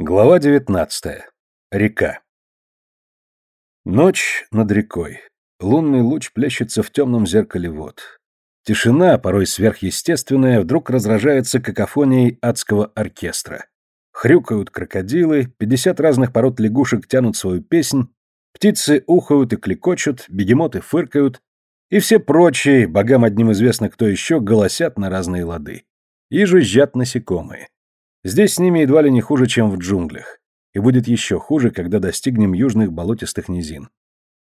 Глава 19. Река. Ночь над рекой. Лунный луч плещется в темном зеркале вод. Тишина, порой сверхъестественная, вдруг разражается какофонией адского оркестра. Хрюкают крокодилы, пятьдесят разных пород лягушек тянут свою песнь, птицы ухают и клекочут, бегемоты фыркают, и все прочие, богам одним известно кто еще, голосят на разные лады. И жужжат насекомые. Здесь с ними едва ли не хуже, чем в джунглях. И будет еще хуже, когда достигнем южных болотистых низин.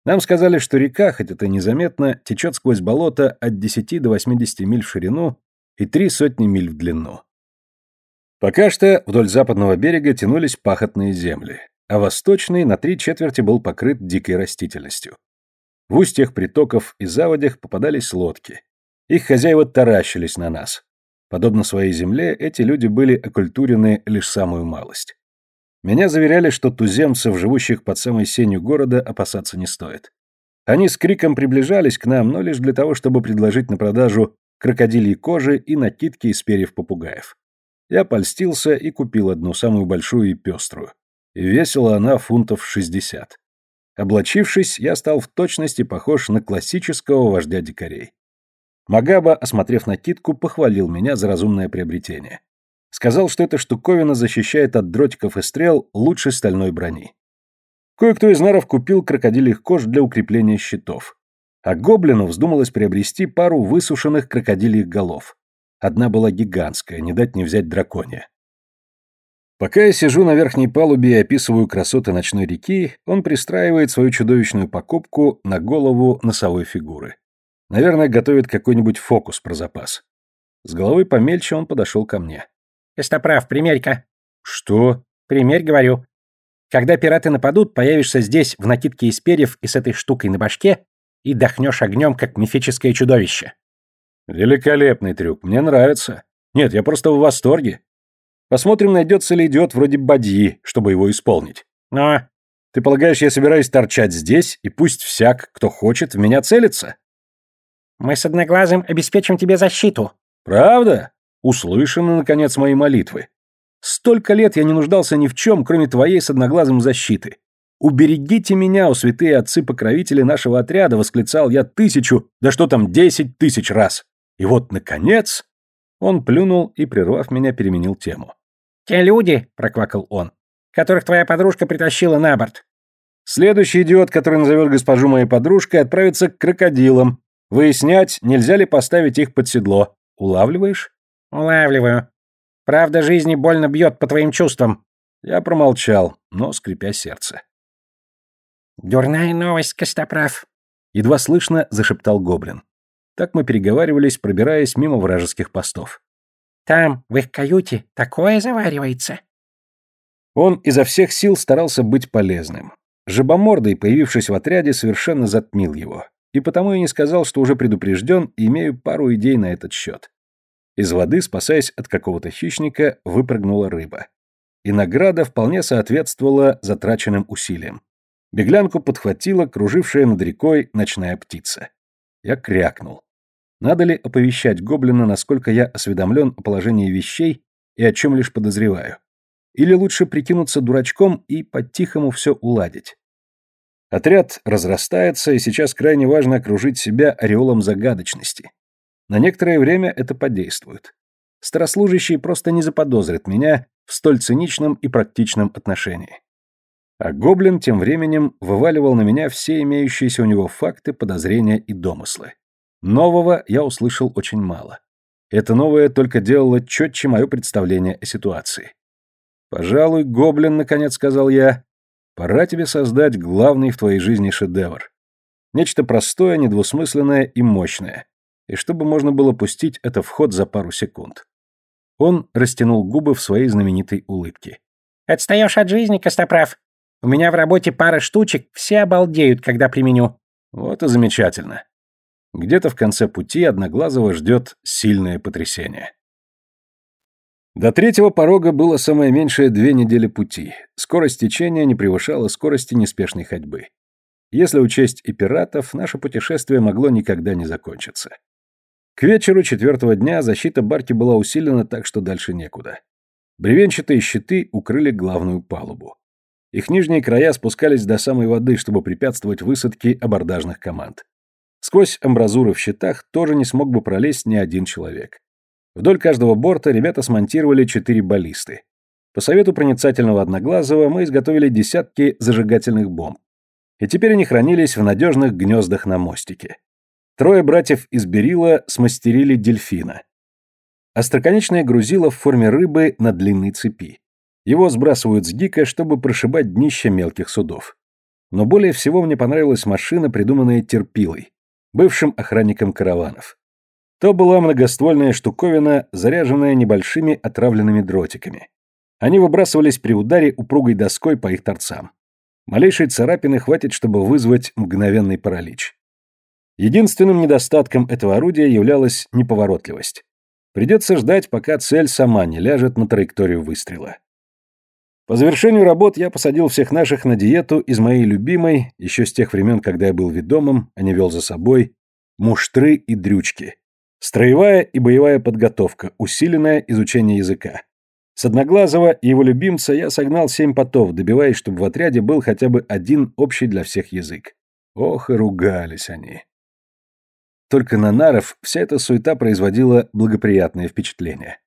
Нам сказали, что река, хоть это незаметно, течет сквозь болото от 10 до 80 миль в ширину и три сотни миль в длину. Пока что вдоль западного берега тянулись пахотные земли, а восточный на три четверти был покрыт дикой растительностью. В устьях притоков и заводях попадались лодки. Их хозяева таращились на нас. Подобно своей земле, эти люди были окультурены лишь самую малость. Меня заверяли, что туземцев, живущих под самой сенью города, опасаться не стоит. Они с криком приближались к нам, но лишь для того, чтобы предложить на продажу крокодильи кожи и накидки из перьев попугаев. Я польстился и купил одну, самую большую и пеструю. И весила она фунтов шестьдесят. Облачившись, я стал в точности похож на классического вождя дикарей. Магаба, осмотрев накидку, похвалил меня за разумное приобретение. Сказал, что эта штуковина защищает от дротиков и стрел лучше стальной брони. Кое-кто из наров купил крокодильих кож для укрепления щитов. А гоблину вздумалось приобрести пару высушенных крокодильих голов. Одна была гигантская, не дать не взять драконья. Пока я сижу на верхней палубе и описываю красоты ночной реки, он пристраивает свою чудовищную покупку на голову носовой фигуры. Наверное, готовит какой-нибудь фокус про запас. С головой помельче он подошел ко мне. «Костоправ, примерь-ка». «Что?» «Примерь, говорю. Когда пираты нападут, появишься здесь в накидке из перьев и с этой штукой на башке и дохнешь огнем, как мифическое чудовище». «Великолепный трюк, мне нравится. Нет, я просто в восторге. Посмотрим, найдется ли идиот вроде Бадьи, чтобы его исполнить». «Но...» «Ты полагаешь, я собираюсь торчать здесь, и пусть всяк, кто хочет, в меня целится?» Мы с Одноглазым обеспечим тебе защиту. Правда? Услышаны, наконец, мои молитвы. Столько лет я не нуждался ни в чем, кроме твоей с Одноглазым защиты. «Уберегите меня, о святые отцы-покровители нашего отряда!» — восклицал я тысячу, да что там, десять тысяч раз. И вот, наконец, он плюнул и, прервав меня, переменил тему. «Те люди», — проквакал он, — «которых твоя подружка притащила на борт». «Следующий идиот, который назовет госпожу моей подружкой, отправится к крокодилам, Выяснять, нельзя ли поставить их под седло. Улавливаешь? Улавливаю. Правда жизни больно бьет по твоим чувствам. Я промолчал, но скрипя сердце. Дурная новость, Костоправ. Едва слышно зашептал гоблин. Так мы переговаривались, пробираясь мимо вражеских постов. Там, в их каюте, такое заваривается. Он изо всех сил старался быть полезным. Жабомордый, появившись в отряде, совершенно затмил его и потому я не сказал, что уже предупрежден и имею пару идей на этот счет. Из воды, спасаясь от какого-то хищника, выпрыгнула рыба. И награда вполне соответствовала затраченным усилиям. Беглянку подхватила кружившая над рекой ночная птица. Я крякнул. Надо ли оповещать гоблина, насколько я осведомлен о положении вещей и о чем лишь подозреваю? Или лучше прикинуться дурачком и по-тихому все уладить? Отряд разрастается, и сейчас крайне важно окружить себя ореолом загадочности. На некоторое время это подействует. Старослужащий просто не заподозрит меня в столь циничном и практичном отношении. А гоблин тем временем вываливал на меня все имеющиеся у него факты, подозрения и домыслы. Нового я услышал очень мало. Это новое только делало четче мое представление о ситуации. «Пожалуй, гоблин, — наконец сказал я, Пора тебе создать главный в твоей жизни шедевр. Нечто простое, недвусмысленное и мощное. И чтобы можно было пустить это в ход за пару секунд. Он растянул губы в своей знаменитой улыбке. «Отстаешь от жизни, Костоправ. У меня в работе пара штучек, все обалдеют, когда применю». Вот и замечательно. Где-то в конце пути Одноглазого ждет сильное потрясение. До третьего порога было самое меньшее две недели пути. Скорость течения не превышала скорости неспешной ходьбы. Если учесть и пиратов, наше путешествие могло никогда не закончиться. К вечеру четвертого дня защита барки была усилена так, что дальше некуда. Бревенчатые щиты укрыли главную палубу. Их нижние края спускались до самой воды, чтобы препятствовать высадке абордажных команд. Сквозь амбразуры в щитах тоже не смог бы пролезть ни один человек. Вдоль каждого борта ребята смонтировали четыре баллисты. По совету проницательного Одноглазого мы изготовили десятки зажигательных бомб. И теперь они хранились в надежных гнездах на мостике. Трое братьев из Берила смастерили дельфина. Остроконечное грузило в форме рыбы на длинной цепи. Его сбрасывают с гика, чтобы прошибать днище мелких судов. Но более всего мне понравилась машина, придуманная Терпилой, бывшим охранником караванов. То была многоствольная штуковина, заряженная небольшими отравленными дротиками. Они выбрасывались при ударе упругой доской по их торцам. Малейшей царапины хватит, чтобы вызвать мгновенный паралич. Единственным недостатком этого орудия являлась неповоротливость. Придется ждать, пока цель сама не ляжет на траекторию выстрела. По завершению работ я посадил всех наших на диету из моей любимой, еще с тех времен, когда я был ведомым, а не вел за собой, муштры и дрючки. Строевая и боевая подготовка, усиленное изучение языка. С Одноглазого и его любимца я согнал семь потов, добиваясь, чтобы в отряде был хотя бы один общий для всех язык. Ох, и ругались они. Только на наров вся эта суета производила благоприятное впечатление.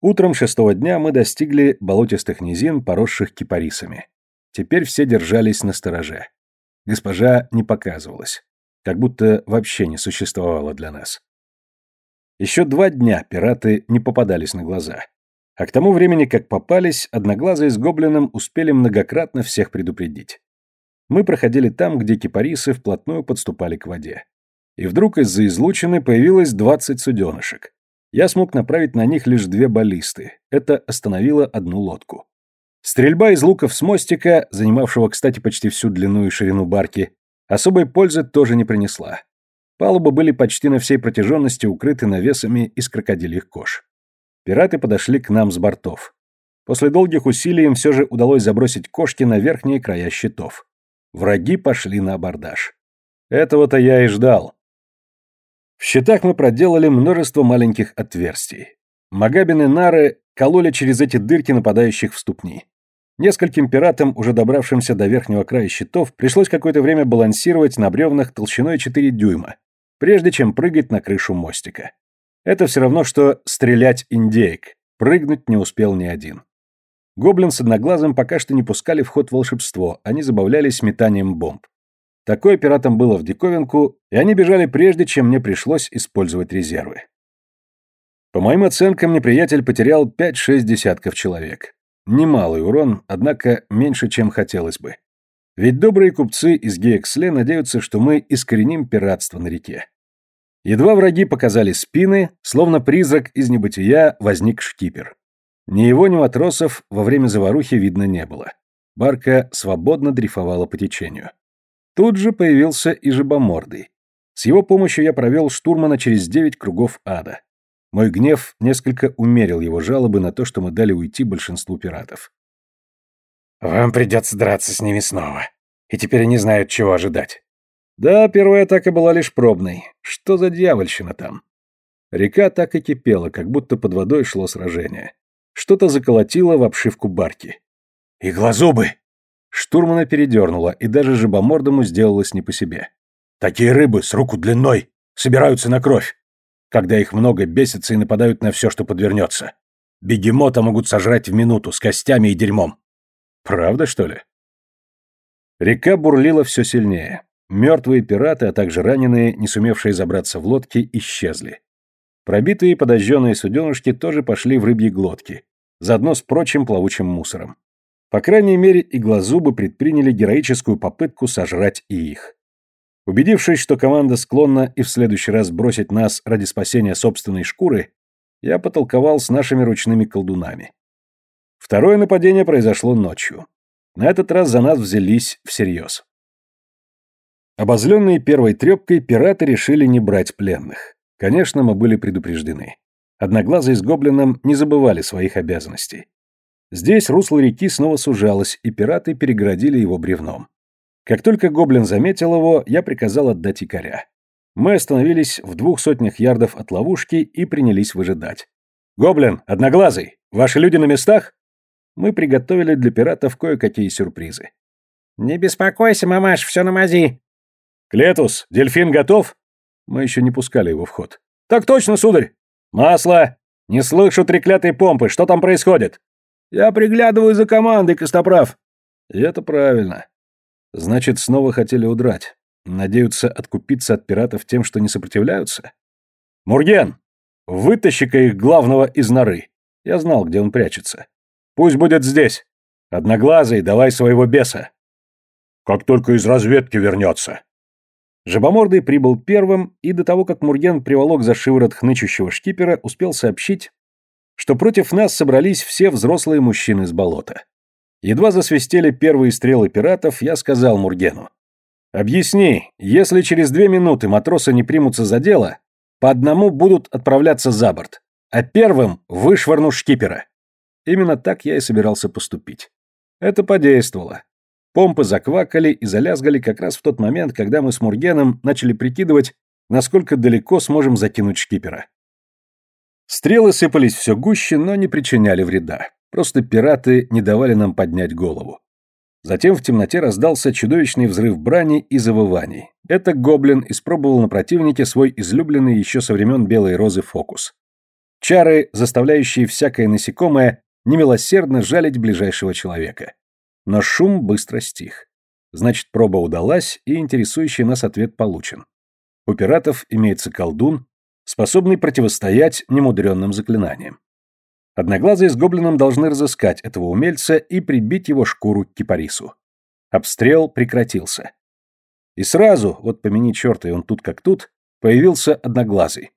Утром шестого дня мы достигли болотистых низин, поросших кипарисами. Теперь все держались на стороже. Госпожа не показывалась. Как будто вообще не существовала для нас. Еще два дня пираты не попадались на глаза. А к тому времени, как попались, Одноглазые с Гоблином успели многократно всех предупредить. Мы проходили там, где кипарисы вплотную подступали к воде. И вдруг из-за излучины появилось двадцать суденышек. Я смог направить на них лишь две баллисты. Это остановило одну лодку. Стрельба из луков с мостика, занимавшего, кстати, почти всю длину и ширину барки, особой пользы тоже не принесла. Палубы были почти на всей протяженности укрыты навесами из крокодильих кож. Пираты подошли к нам с бортов. После долгих усилий им все же удалось забросить кошки на верхние края щитов. Враги пошли на абордаж. Этого-то я и ждал. В щитах мы проделали множество маленьких отверстий. Магабины нары кололи через эти дырки нападающих в ступни. Нескольким пиратам, уже добравшимся до верхнего края щитов, пришлось какое-то время балансировать на бревнах толщиной 4 дюйма, прежде чем прыгать на крышу мостика. Это все равно, что стрелять индейк. Прыгнуть не успел ни один. Гоблин с одноглазым пока что не пускали в ход волшебство, они забавлялись метанием бомб. Такое пиратам было в диковинку, и они бежали прежде, чем мне пришлось использовать резервы. По моим оценкам, неприятель потерял 5-6 десятков человек. Немалый урон, однако меньше, чем хотелось бы. Ведь добрые купцы из Геексле надеются, что мы искореним пиратство на реке. Едва враги показали спины, словно призрак из небытия возник шкипер. Ни его, ни матросов во время заварухи видно не было. Барка свободно дрейфовала по течению. Тут же появился и жабомордый. С его помощью я провел штурмана через девять кругов ада. Мой гнев несколько умерил его жалобы на то, что мы дали уйти большинству пиратов. «Вам придется драться с ними снова. И теперь они знают, чего ожидать». Да, первая атака была лишь пробной. Что за дьявольщина там? Река так и кипела, как будто под водой шло сражение. Что-то заколотило в обшивку барки. «Иглозубы!» Штурмана передернуло, и даже жабомордому сделалось не по себе. «Такие рыбы с руку длиной собираются на кровь. Когда их много, бесятся и нападают на все, что подвернется. Бегемота могут сожрать в минуту с костями и дерьмом». «Правда, что ли?» Река бурлила все сильнее. Мертвые пираты, а также раненые, не сумевшие забраться в лодки, исчезли. Пробитые подожженные суденышки тоже пошли в рыбьи глотки, заодно с прочим плавучим мусором. По крайней мере, иглозубы предприняли героическую попытку сожрать и их. Убедившись, что команда склонна и в следующий раз бросить нас ради спасения собственной шкуры, я потолковал с нашими ручными колдунами. Второе нападение произошло ночью. На этот раз за нас взялись всерьез. Обозленные первой трепкой, пираты решили не брать пленных. Конечно, мы были предупреждены. Одноглазые с гоблином не забывали своих обязанностей. Здесь русло реки снова сужалось, и пираты перегородили его бревном. Как только гоблин заметил его, я приказал отдать якоря. Мы остановились в двух сотнях ярдов от ловушки и принялись выжидать. «Гоблин! Одноглазый! Ваши люди на местах? Мы приготовили для пиратов кое-какие сюрпризы. Не беспокойся, мамаш, все на мази. Клетус, дельфин готов? Мы еще не пускали его в ход. Так точно, сударь. Масло. Не слышу треклятой помпы. Что там происходит? Я приглядываю за командой, Костоправ. И это правильно. Значит, снова хотели удрать. Надеются откупиться от пиратов тем, что не сопротивляются? Мурген, вытащи-ка их главного из норы. Я знал, где он прячется. Пусть будет здесь. Одноглазый, давай своего беса. Как только из разведки вернется. Жабомордый прибыл первым, и до того, как Мурген приволок за шиворот хнычущего шкипера, успел сообщить, что против нас собрались все взрослые мужчины с болота. Едва засвистели первые стрелы пиратов, я сказал Мургену. «Объясни, если через две минуты матросы не примутся за дело, по одному будут отправляться за борт, а первым вышвырну шкипера». Именно так я и собирался поступить. Это подействовало. Помпы заквакали и залязгали как раз в тот момент, когда мы с Мургеном начали прикидывать, насколько далеко сможем закинуть шкипера. Стрелы сыпались все гуще, но не причиняли вреда. Просто пираты не давали нам поднять голову. Затем в темноте раздался чудовищный взрыв брани и завываний. Это гоблин испробовал на противнике свой излюбленный еще со времен Белой Розы фокус. Чары, заставляющие всякое насекомое немилосердно жалить ближайшего человека. Но шум быстро стих. Значит, проба удалась, и интересующий нас ответ получен. У пиратов имеется колдун, способный противостоять немудренным заклинаниям. Одноглазые с гоблином должны разыскать этого умельца и прибить его шкуру к кипарису. Обстрел прекратился. И сразу, вот помяни черта, и он тут как тут, появился одноглазый.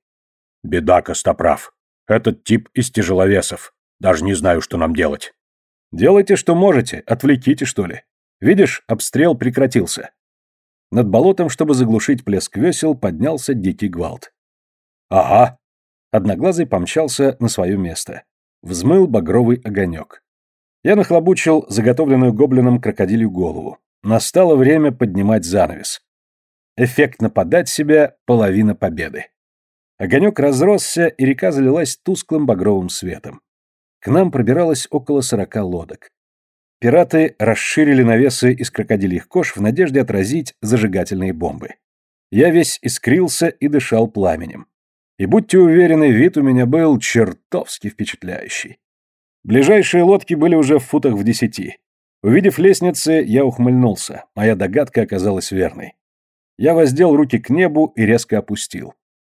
«Беда, Костоправ. Этот тип из тяжеловесов. Даже не знаю, что нам делать». «Делайте, что можете. Отвлеките, что ли. Видишь, обстрел прекратился». Над болотом, чтобы заглушить плеск весел, поднялся дикий гвалт. Ага. Одноглазый помчался на свое место. Взмыл багровый огонек. Я нахлобучил заготовленную гоблином крокодилью голову. Настало время поднимать занавес. Эффектно подать себя — половина победы. Огонек разросся, и река залилась тусклым багровым светом. К нам пробиралось около сорока лодок. Пираты расширили навесы из крокодильих кож в надежде отразить зажигательные бомбы. Я весь искрился и дышал пламенем. И будьте уверены, вид у меня был чертовски впечатляющий. Ближайшие лодки были уже в футах в десяти. Увидев лестницы, я ухмыльнулся. Моя догадка оказалась верной. Я воздел руки к небу и резко опустил.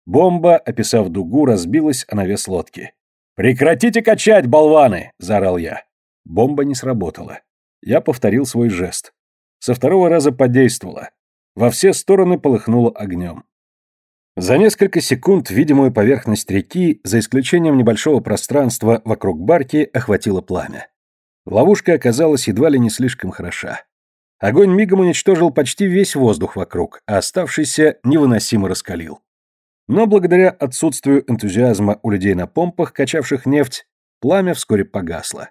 Бомба, описав дугу, разбилась о навес лодки. «Прекратите качать, болваны!» – заорал я. Бомба не сработала. Я повторил свой жест. Со второго раза подействовало. Во все стороны полыхнуло огнем. За несколько секунд видимую поверхность реки, за исключением небольшого пространства вокруг барки, охватило пламя. Ловушка оказалась едва ли не слишком хороша. Огонь мигом уничтожил почти весь воздух вокруг, а оставшийся невыносимо раскалил. Но благодаря отсутствию энтузиазма у людей на помпах, качавших нефть, пламя вскоре погасло.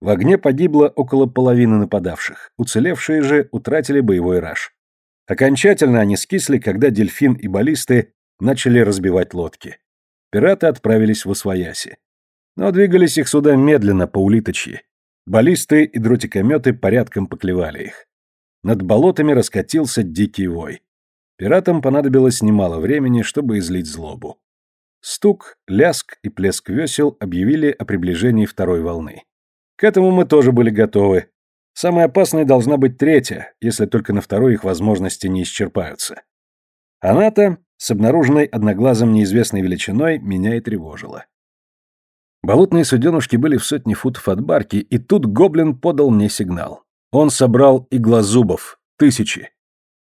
В огне погибло около половины нападавших, уцелевшие же утратили боевой раж. Окончательно они скисли, когда дельфин и баллисты начали разбивать лодки. Пираты отправились в Освояси. Но двигались их сюда медленно, по улиточьи. Баллисты и дротикометы порядком поклевали их. Над болотами раскатился дикий вой. Пиратам понадобилось немало времени, чтобы излить злобу. Стук, ляск и плеск весел объявили о приближении второй волны. К этому мы тоже были готовы, Самой опасной должна быть третья, если только на второй их возможности не исчерпаются. Она-то, с обнаруженной одноглазом неизвестной величиной, меня и тревожила. Болотные суденушки были в сотни футов от барки, и тут гоблин подал мне сигнал. Он собрал иглозубов, тысячи.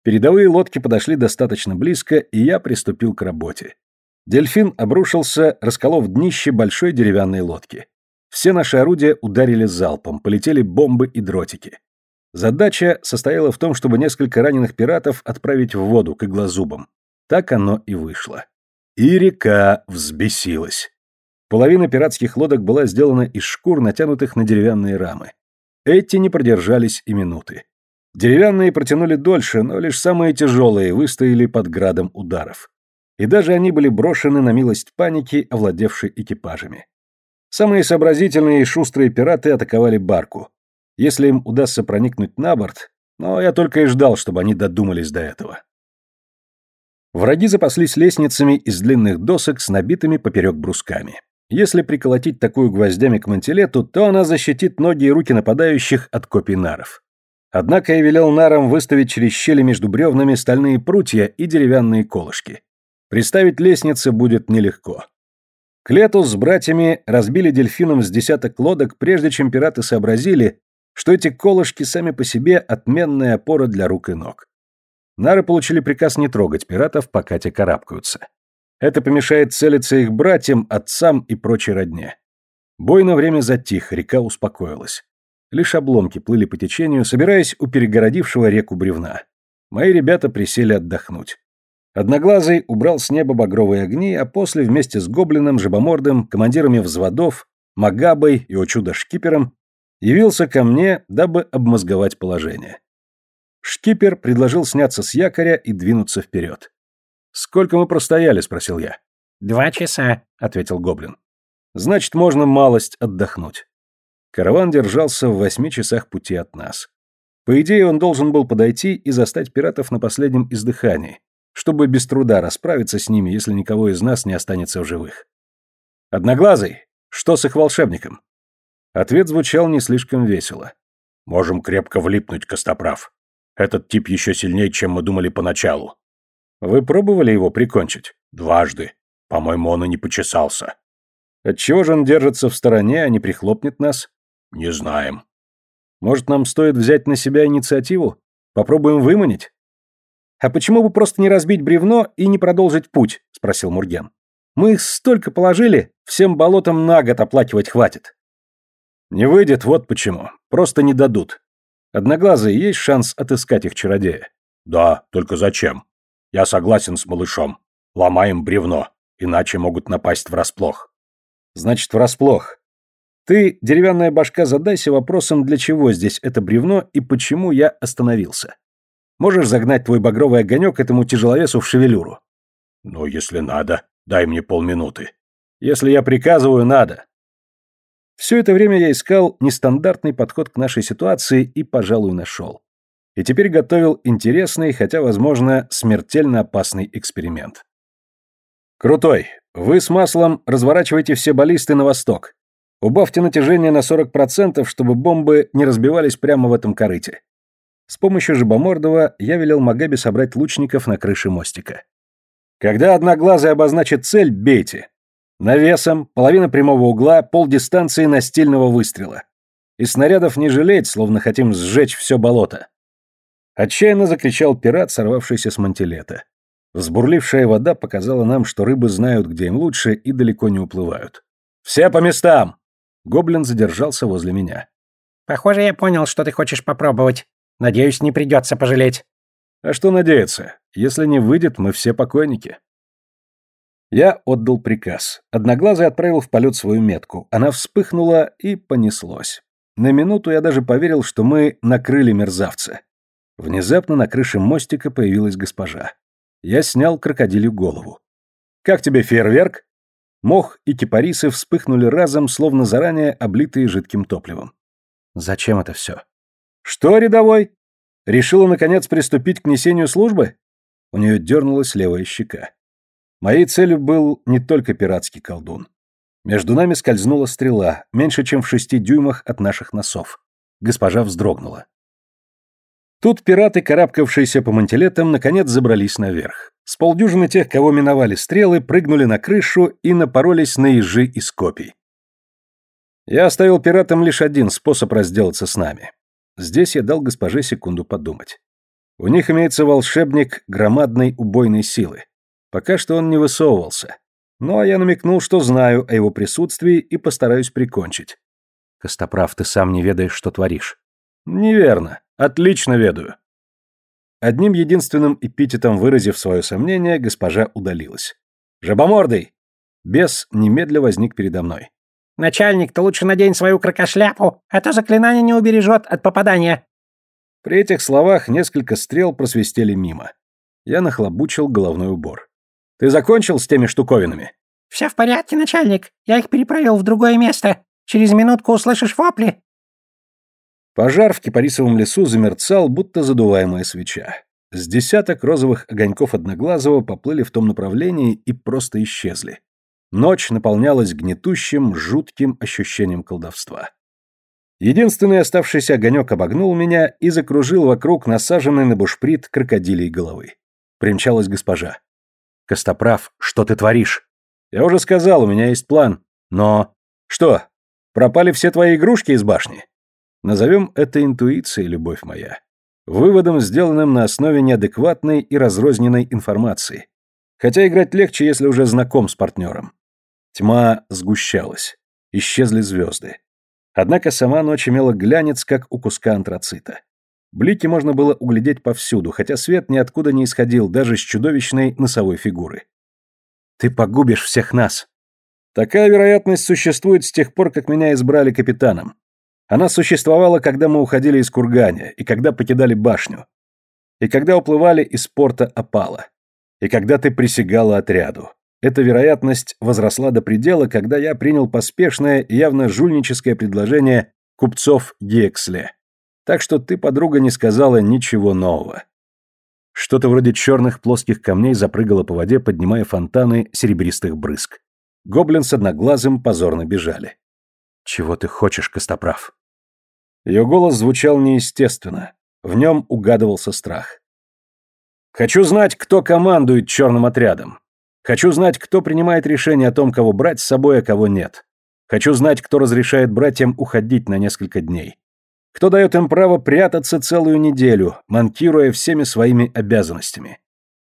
Передовые лодки подошли достаточно близко, и я приступил к работе. Дельфин обрушился, расколов днище большой деревянной лодки. Все наши орудия ударили залпом, полетели бомбы и дротики. Задача состояла в том, чтобы несколько раненых пиратов отправить в воду к иглозубам. Так оно и вышло. И река взбесилась. Половина пиратских лодок была сделана из шкур, натянутых на деревянные рамы. Эти не продержались и минуты. Деревянные протянули дольше, но лишь самые тяжелые выстояли под градом ударов. И даже они были брошены на милость паники, овладевшей экипажами. Самые сообразительные и шустрые пираты атаковали барку. Если им удастся проникнуть на борт, но я только и ждал, чтобы они додумались до этого. Враги запаслись лестницами из длинных досок с набитыми поперек брусками. Если приколотить такую гвоздями к мантилету, то она защитит ноги и руки нападающих от копий наров. Однако я велел нарам выставить через щели между бревнами стальные прутья и деревянные колышки. Приставить лестницы будет нелегко. Клетус с братьями разбили дельфином с десяток лодок, прежде чем пираты сообразили, что эти колышки сами по себе отменная опора для рук и ног. Нары получили приказ не трогать пиратов, пока те карабкаются. Это помешает целиться их братьям, отцам и прочей родне. Бой на время затих, река успокоилась. Лишь обломки плыли по течению, собираясь у перегородившего реку бревна. Мои ребята присели отдохнуть. Одноглазый убрал с неба багровые огни, а после вместе с Гоблином, Жабомордом, командирами взводов, Магабой и, о чудо, шкипером, явился ко мне, дабы обмозговать положение. Шкипер предложил сняться с якоря и двинуться вперед. «Сколько мы простояли?» — спросил я. «Два часа», — ответил Гоблин. «Значит, можно малость отдохнуть». Караван держался в восьми часах пути от нас. По идее, он должен был подойти и застать пиратов на последнем издыхании, чтобы без труда расправиться с ними, если никого из нас не останется в живых. «Одноглазый, что с их волшебником?» Ответ звучал не слишком весело. «Можем крепко влипнуть, Костоправ. Этот тип еще сильнее, чем мы думали поначалу». «Вы пробовали его прикончить?» «Дважды. По-моему, он и не почесался». «Отчего же он держится в стороне, а не прихлопнет нас?» «Не знаем». «Может, нам стоит взять на себя инициативу? Попробуем выманить?» «А почему бы просто не разбить бревно и не продолжить путь?» — спросил Мурген. «Мы их столько положили, всем болотам на год оплакивать хватит». «Не выйдет, вот почему. Просто не дадут. Одноглазый, есть шанс отыскать их чародея?» «Да, только зачем? Я согласен с малышом. Ломаем бревно, иначе могут напасть врасплох». «Значит, врасплох. Ты, деревянная башка, задайся вопросом, для чего здесь это бревно и почему я остановился. Можешь загнать твой багровый огонек этому тяжеловесу в шевелюру? Ну, если надо, дай мне полминуты. Если я приказываю, надо. Все это время я искал нестандартный подход к нашей ситуации и, пожалуй, нашел. И теперь готовил интересный, хотя, возможно, смертельно опасный эксперимент. Крутой, вы с маслом разворачивайте все баллисты на восток. Убавьте натяжение на 40%, чтобы бомбы не разбивались прямо в этом корыте. С помощью Жабомордова я велел Магабе собрать лучников на крыше мостика. Когда одноглазый обозначит цель, бейте. Навесом, половина прямого угла, полдистанции настильного выстрела. И снарядов не жалеть, словно хотим сжечь все болото. Отчаянно закричал пират, сорвавшийся с мантилета. Взбурлившая вода показала нам, что рыбы знают, где им лучше, и далеко не уплывают. «Все по местам!» Гоблин задержался возле меня. «Похоже, я понял, что ты хочешь попробовать. Надеюсь, не придется пожалеть. А что надеяться? Если не выйдет, мы все покойники. Я отдал приказ. Одноглазый отправил в полет свою метку. Она вспыхнула и понеслось. На минуту я даже поверил, что мы накрыли мерзавца. Внезапно на крыше мостика появилась госпожа. Я снял крокодилью голову. «Как тебе фейерверк?» Мох и кипарисы вспыхнули разом, словно заранее облитые жидким топливом. «Зачем это все?» «Что, рядовой? Решила, наконец, приступить к несению службы?» У нее дернулась левая щека. Моей целью был не только пиратский колдун. Между нами скользнула стрела, меньше чем в шести дюймах от наших носов. Госпожа вздрогнула. Тут пираты, карабкавшиеся по мантилетам, наконец забрались наверх. С полдюжины тех, кого миновали стрелы, прыгнули на крышу и напоролись на ежи из копий. Я оставил пиратам лишь один способ разделаться с нами. Здесь я дал госпоже секунду подумать. У них имеется волшебник громадной убойной силы. Пока что он не высовывался. Ну а я намекнул, что знаю о его присутствии и постараюсь прикончить. Костоправ, ты сам не ведаешь, что творишь. Неверно. Отлично ведаю. Одним единственным эпитетом выразив свое сомнение, госпожа удалилась. «Жабомордый!» Бес немедля возник передо мной. «Начальник, ты лучше надень свою крокошляпу, а то заклинание не убережет от попадания». При этих словах несколько стрел просвистели мимо. Я нахлобучил головной убор. «Ты закончил с теми штуковинами?» «Все в порядке, начальник. Я их переправил в другое место. Через минутку услышишь вопли». Пожар в кипарисовом лесу замерцал, будто задуваемая свеча. С десяток розовых огоньков Одноглазого поплыли в том направлении и просто исчезли. Ночь наполнялась гнетущим, жутким ощущением колдовства. Единственный оставшийся огонек обогнул меня и закружил вокруг насаженной на бушприт крокодилей головы. Примчалась госпожа. «Костоправ, что ты творишь?» «Я уже сказал, у меня есть план. Но...» «Что, пропали все твои игрушки из башни?» Назовем это интуицией, любовь моя. Выводом, сделанным на основе неадекватной и разрозненной информации. Хотя играть легче, если уже знаком с партнером. Тьма сгущалась. Исчезли звезды. Однако сама ночь имела глянец, как у куска антрацита. Блики можно было углядеть повсюду, хотя свет ниоткуда не исходил, даже с чудовищной носовой фигуры. «Ты погубишь всех нас!» Такая вероятность существует с тех пор, как меня избрали капитаном. Она существовала, когда мы уходили из Курганя, и когда покидали башню, и когда уплывали из порта Опала, и когда ты присягала отряду. Эта вероятность возросла до предела, когда я принял поспешное и явно жульническое предложение купцов Гексле. Так что ты, подруга, не сказала ничего нового. Что-то вроде черных плоских камней запрыгало по воде, поднимая фонтаны серебристых брызг. Гоблин с одноглазым позорно бежали. «Чего ты хочешь, Костоправ?» Ее голос звучал неестественно. В нем угадывался страх. «Хочу знать, кто командует черным отрядом. Хочу знать, кто принимает решение о том, кого брать с собой, а кого нет. Хочу знать, кто разрешает братьям уходить на несколько дней. Кто дает им право прятаться целую неделю, манкируя всеми своими обязанностями.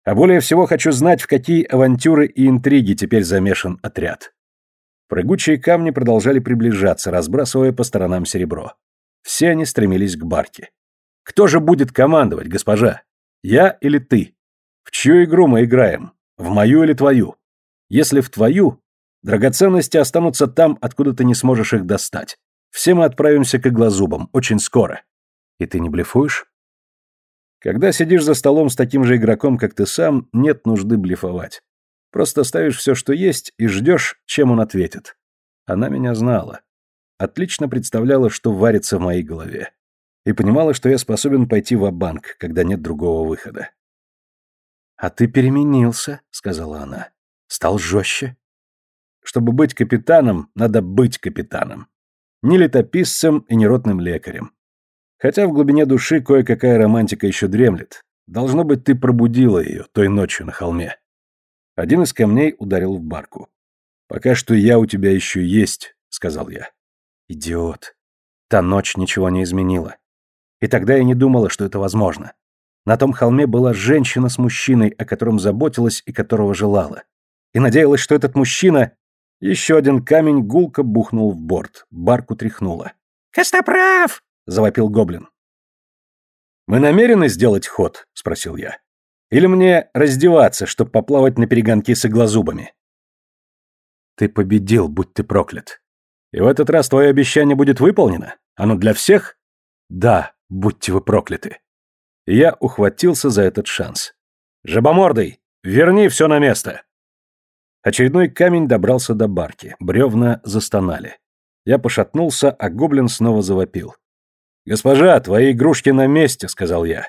А более всего хочу знать, в какие авантюры и интриги теперь замешан отряд. Прыгучие камни продолжали приближаться, разбрасывая по сторонам серебро. Все они стремились к барке. Кто же будет командовать, госпожа? Я или ты? В чью игру мы играем? В мою или твою? Если в твою, драгоценности останутся там, откуда ты не сможешь их достать. Все мы отправимся к иглозубам, очень скоро. И ты не блефуешь? Когда сидишь за столом с таким же игроком, как ты сам, нет нужды блефовать. Просто ставишь все, что есть, и ждешь, чем он ответит. Она меня знала. Отлично представляла, что варится в моей голове. И понимала, что я способен пойти в банк когда нет другого выхода. «А ты переменился», — сказала она. «Стал жестче». Чтобы быть капитаном, надо быть капитаном. Не летописцем и не ротным лекарем. Хотя в глубине души кое-какая романтика еще дремлет. Должно быть, ты пробудила ее той ночью на холме. Один из камней ударил в барку. «Пока что я у тебя еще есть», — сказал я. «Идиот. Та ночь ничего не изменила. И тогда я не думала, что это возможно. На том холме была женщина с мужчиной, о котором заботилась и которого желала. И надеялась, что этот мужчина... Еще один камень гулко бухнул в борт. Барку тряхнуло. «Костоправ!» — завопил гоблин. «Мы намерены сделать ход?» — спросил я. «Или мне раздеваться, чтобы поплавать на перегонки с иглозубами?» «Ты победил, будь ты проклят. И в этот раз твое обещание будет выполнено? Оно для всех?» «Да, будьте вы прокляты». Я ухватился за этот шанс. «Жабомордый, верни все на место!» Очередной камень добрался до барки, бревна застонали. Я пошатнулся, а гоблин снова завопил. «Госпожа, твои игрушки на месте», — сказал я.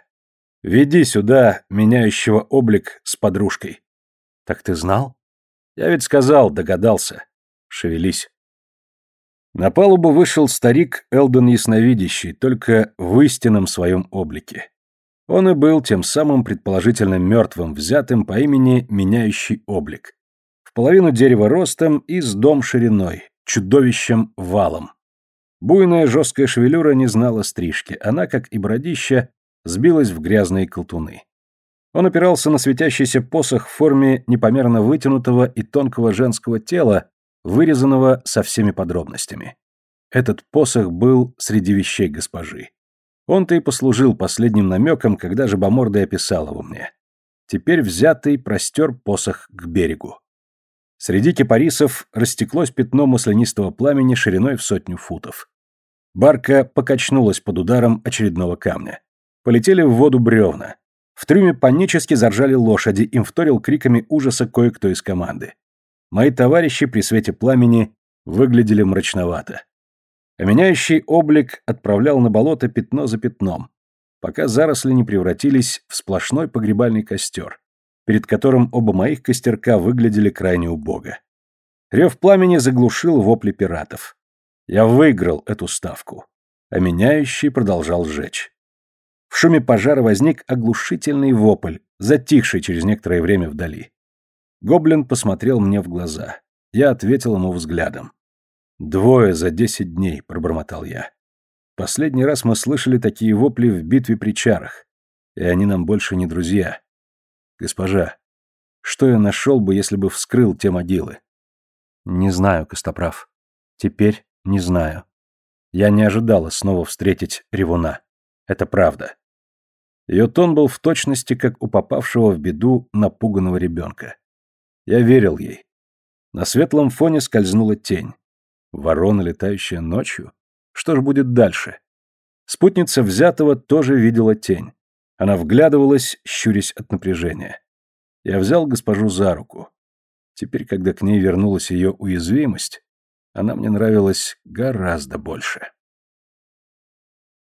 «Веди сюда меняющего облик с подружкой». «Так ты знал?» «Я ведь сказал, догадался. Шевелись». На палубу вышел старик Элден Ясновидящий, только в истинном своем облике. Он и был тем самым предположительно мертвым, взятым по имени Меняющий облик. В половину дерева ростом и с дом шириной, чудовищем валом. Буйная жесткая шевелюра не знала стрижки, она, как и бородища, сбилась в грязные колтуны. Он опирался на светящийся посох в форме непомерно вытянутого и тонкого женского тела, вырезанного со всеми подробностями. Этот посох был среди вещей госпожи. Он-то и послужил последним намеком, когда же Бомордый описал его мне. Теперь взятый простер посох к берегу. Среди кипарисов растеклось пятно маслянистого пламени шириной в сотню футов. Барка покачнулась под ударом очередного камня. Полетели в воду бревна. В трюме панически заржали лошади, им вторил криками ужаса кое-кто из команды. Мои товарищи при свете пламени выглядели мрачновато. А меняющий облик отправлял на болото пятно за пятном, пока заросли не превратились в сплошной погребальный костер, перед которым оба моих костерка выглядели крайне убого. Рев пламени заглушил вопли пиратов. Я выиграл эту ставку, а меняющий продолжал сжечь. В шуме пожара возник оглушительный вопль, затихший через некоторое время вдали. Гоблин посмотрел мне в глаза. Я ответил ему взглядом. «Двое за десять дней», — пробормотал я. Последний раз мы слышали такие вопли в битве при чарах, и они нам больше не друзья. Госпожа, что я нашел бы, если бы вскрыл те могилы? Не знаю, Костоправ. Теперь не знаю. Я не ожидала снова встретить ревуна. Это правда. Ее тон был в точности, как у попавшего в беду напуганного ребенка. Я верил ей. На светлом фоне скользнула тень. Ворона, летающая ночью? Что ж будет дальше? Спутница взятого тоже видела тень. Она вглядывалась, щурясь от напряжения. Я взял госпожу за руку. Теперь, когда к ней вернулась ее уязвимость, она мне нравилась гораздо больше.